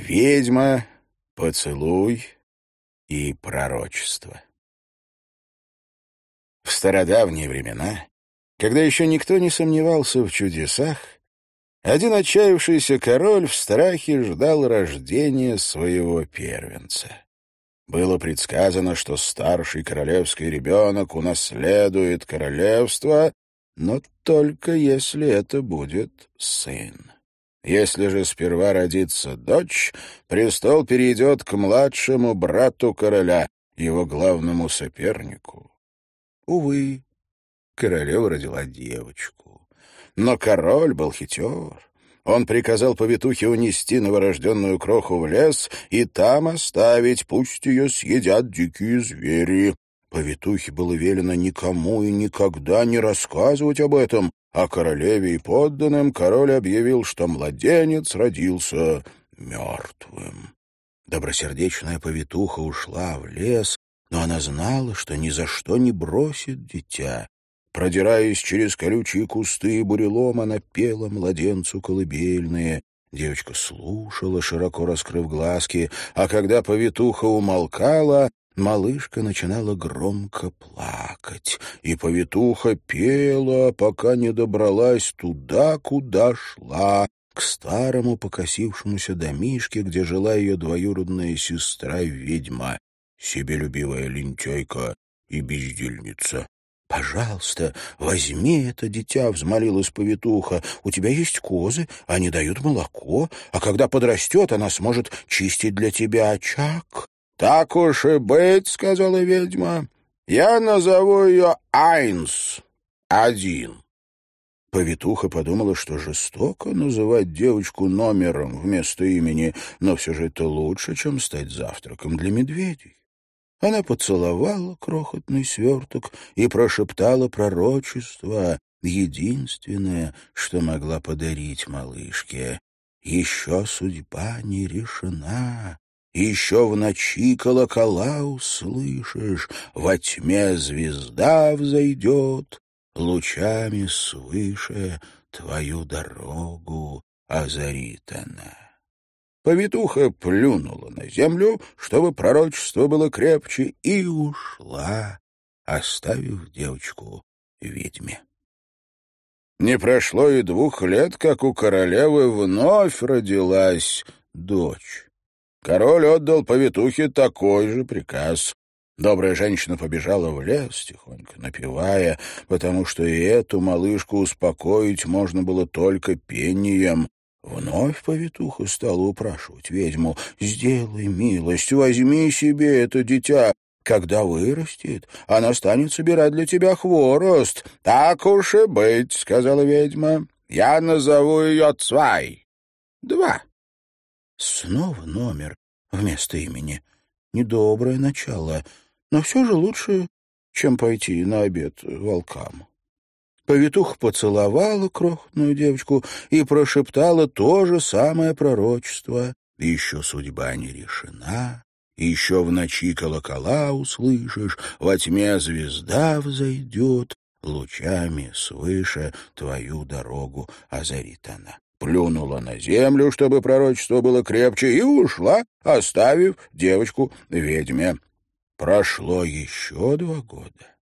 Ведьма, поцелуй и пророчество. В стародавние времена, когда еще никто не сомневался в чудесах, один отчаявшийся король в страхе ждал рождения своего первенца. Было предсказано, что старший королевский ребенок унаследует королевство, но только если это будет сын. Если же сперва родится дочь, престол перейдет к младшему брату короля, его главному сопернику. Увы, королева родила девочку. Но король был хитер. Он приказал повитухе унести новорожденную кроху в лес и там оставить, пусть ее съедят дикие звери. Повитухе было велено никому и никогда не рассказывать об этом, а королеве и подданным король объявил, что младенец родился мертвым. Добросердечная повитуха ушла в лес, но она знала, что ни за что не бросит дитя. Продираясь через колючие кусты и бурелом, она пела младенцу колыбельные. Девочка слушала, широко раскрыв глазки, а когда повитуха умолкала, малышка начинала громко плакать, и повитуха пела, пока не добралась туда, куда шла, к старому покосившемуся домишке, где жила ее двоюродная сестра-ведьма, себелюбивая лентяйка и бездельница. «Пожалуйста, возьми это дитя», — взмолилась повитуха. «У тебя есть козы, они дают молоко, а когда подрастет, она сможет чистить для тебя очаг». «Так уж и быть», — сказала ведьма. «Я назову ее Айнс. Один». Повитуха подумала, что жестоко называть девочку номером вместо имени, но все же это лучше, чем стать завтраком для медведей. Она поцеловала крохотный сверток и прошептала пророчество, единственное, что могла подарить малышке. «Еще судьба не решена, еще в ночи колокола услышишь, во тьме звезда взойдет, лучами свыше твою дорогу озарит она». Повитуха плюнула на землю, чтобы пророчество было крепче, и ушла, оставив девочку ведьме. Не прошло и двух лет, как у королевы вновь родилась дочь. Король отдал повитухе такой же приказ. Добрая женщина побежала в лес, тихонько напевая, потому что и эту малышку успокоить можно было только пением. Вновь повитуха стала упрашивать ведьму, «Сделай милость, возьми себе это дитя. Когда вырастет, она станет собирать для тебя хворост». «Так уж и быть», — сказала ведьма, — «я назову ее Цвай». «Два». Снова номер вместо имени. Недоброе начало, но все же лучше, чем пойти на обед волкам. Повитуха поцеловала крохотную девочку и прошептала то же самое пророчество. Еще судьба не решена, еще в ночи колокола услышишь, во тьме звезда взойдет, лучами свыше твою дорогу озарит она. Плюнула на землю, чтобы пророчество было крепче, и ушла, оставив девочку ведьме. Прошло еще два года.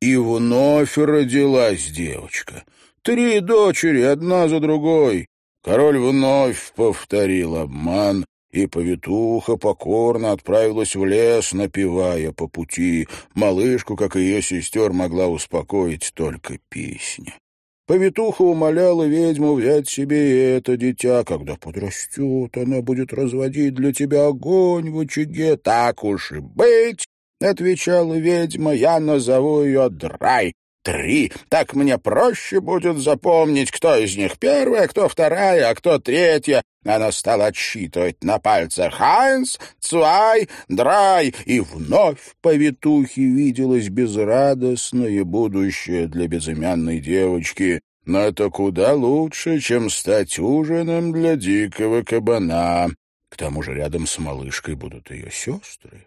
И вновь родилась девочка. Три дочери, одна за другой. Король вновь повторил обман, и повитуха покорно отправилась в лес, напевая по пути. Малышку, как и ее сестер, могла успокоить только песня. Повитуха умоляла ведьму взять себе и это дитя. Когда подрастет, она будет разводить для тебя огонь в очаге. Так уж и быть, — отвечала ведьма, — я назову ее Драй. Три. Так мне проще будет запомнить, кто из них первая, кто вторая, а кто третья. Она стала отсчитывать на пальцах «Хайнс», «Цвай», «Драй», и вновь по повитухе виделось безрадостное будущее для безымянной девочки. Но это куда лучше, чем стать ужином для дикого кабана. К тому же рядом с малышкой будут ее сестры.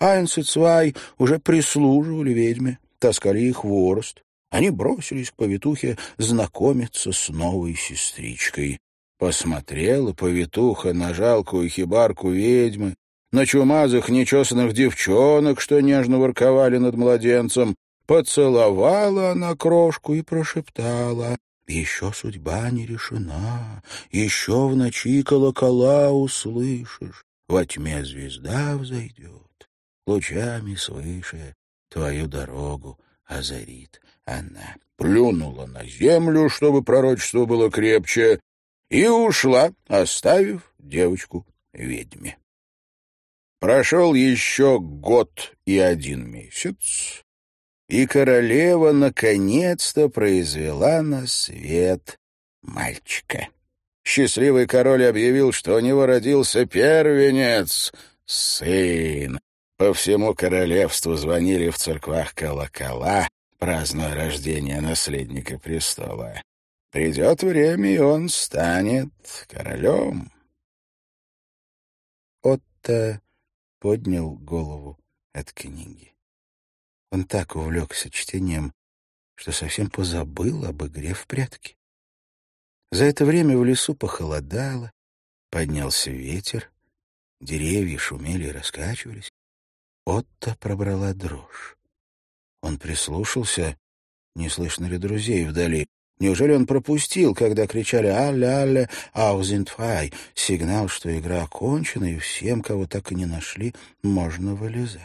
Айнс и Цвай уже прислуживали ведьме, таскали их хворост. Они бросились к повитухе знакомиться с новой сестричкой. Посмотрела повитуха на жалкую хибарку ведьмы, на чумазых нечесанных девчонок, что нежно ворковали над младенцем, поцеловала она крошку и прошептала еще судьба не решена, еще в ночи колокола услышишь, во тьме звезда взойдет, лучами свыше твою дорогу озарит она. Плюнула на землю, чтобы пророчество было крепче, и ушла, оставив девочку ведьме. Прошел еще год и один месяц, и королева наконец-то произвела на свет мальчика. Счастливый король объявил, что у него родился первенец, сын. По всему королевству звонили в церквах колокола, празднуя рождение наследника престола. Придет время, и он станет королем. Отто поднял голову от книги. Он так увлекся чтением, что совсем позабыл об игре в прятки. За это время в лесу похолодало, поднялся ветер, деревья шумели и раскачивались. Отто пробрала дрожь. Он прислушался, не слышно ли друзей вдали. Неужели он пропустил, когда кричали «Алле, алле, аузинтфай» — сигнал, что игра окончена, и всем, кого так и не нашли, можно вылезать.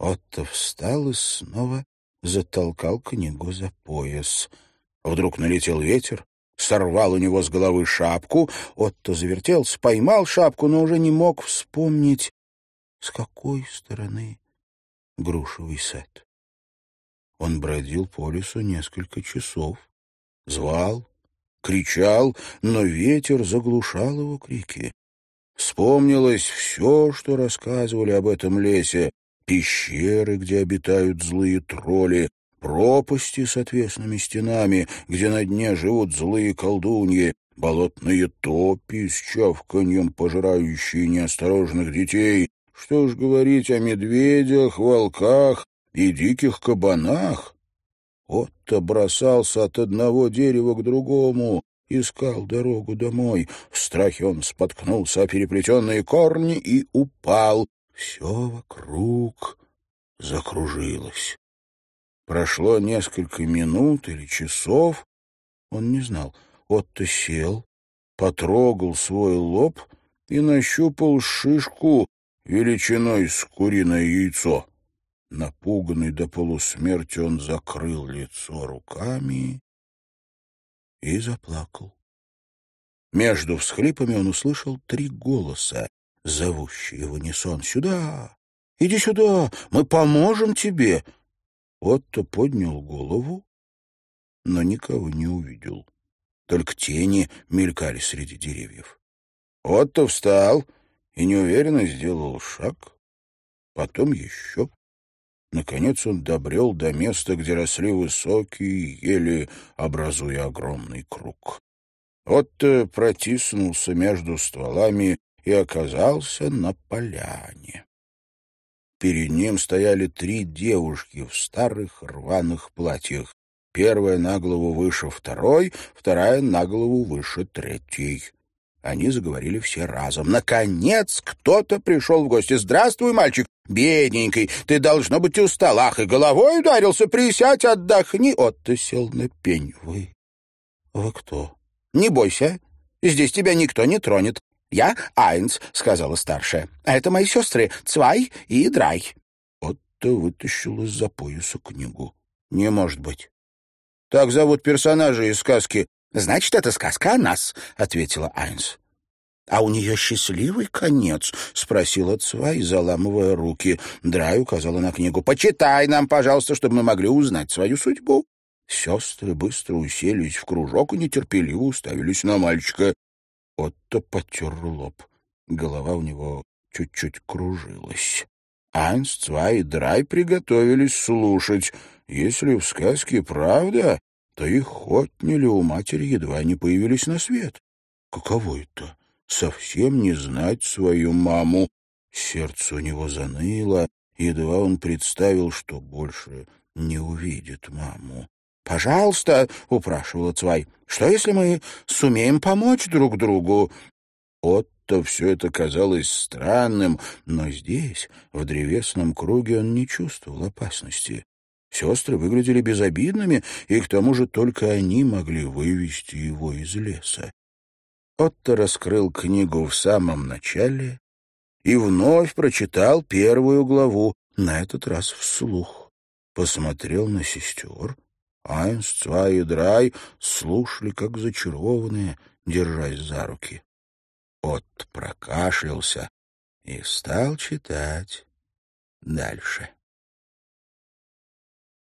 Отто встал и снова затолкал книгу за пояс. Вдруг налетел ветер, сорвал у него с головы шапку. Отто завертелся, поймал шапку, но уже не мог вспомнить, с какой стороны грушевый сад. Он бродил по лесу несколько часов, звал, кричал, но ветер заглушал его крики. Вспомнилось все, что рассказывали об этом лесе, пещеры, где обитают злые тролли, пропасти с отвесными стенами, где на дне живут злые колдуньи, болотные топи с чавканьем, пожирающие неосторожных детей. Что ж говорить о медведях, волках и диких кабанах? Отто бросался от одного дерева к другому, искал дорогу домой. В страхе он споткнулся о переплетенные корни и упал, все вокруг закружилось. Прошло несколько минут или часов, он не знал. Отто сел, потрогал свой лоб и нащупал шишку величиной с куриное яйцо. Напуганный до полусмерти, он закрыл лицо руками и заплакал. Между всхлипами он услышал три голоса, зовущие в унисон. «Сюда! Иди сюда! Мы поможем тебе!» Отто поднял голову, но никого не увидел. Только тени мелькали среди деревьев. Отто встал и неуверенно сделал шаг, потом еще. Наконец он добрел до места, где росли высокие ели, образуя огромный круг. Отто протиснулся между стволами и оказался на поляне. Перед ним стояли три девушки в старых рваных платьях. Первая на голову выше второй, вторая на голову выше третьей. Они заговорили все разом. Наконец кто-то пришел в гости. «Здравствуй, мальчик! Бедненький, ты, должно быть, устал. Ах, и головой ударился. Присядь, отдохни!» Отто сел на пень. «Вы... вы кто?» «Не бойся. Здесь тебя никто не тронет. «Я Айнс», — сказала старшая. «А это мои сестры Цвай и Драй». Отто вытащил из-за пояса книгу. «Не может быть. Так зовут персонажей из сказки». «Значит, это сказка о нас», — ответила Айнс. «А у нее счастливый конец?» — спросила Цвай, заламывая руки. Драй указала на книгу. «Почитай нам, пожалуйста, чтобы мы могли узнать свою судьбу». Сестры быстро уселись в кружок и нетерпеливо уставились на мальчика. Отто потер лоб. Голова у него чуть-чуть кружилась. Анс, Цва и Драй приготовились слушать. Если в сказке правда, то их отняли у матери, едва не появились на свет. Каково это? Совсем не знать свою маму. Сердце у него заныло, едва он представил, что больше не увидит маму. «Пожалуйста», — упрашивала Цвай, — «что, если мы сумеем помочь друг другу?» Отто все это казалось странным, но здесь, в древесном круге, он не чувствовал опасности. Сестры выглядели безобидными, и к тому же только они могли вывести его из леса. Отто раскрыл книгу в самом начале и вновь прочитал первую главу, на этот раз вслух. Посмотрел на сестер. Айнс, Цвай и Драй слушали, как зачарованные, держась за руки. Отто прокашлялся и стал читать дальше.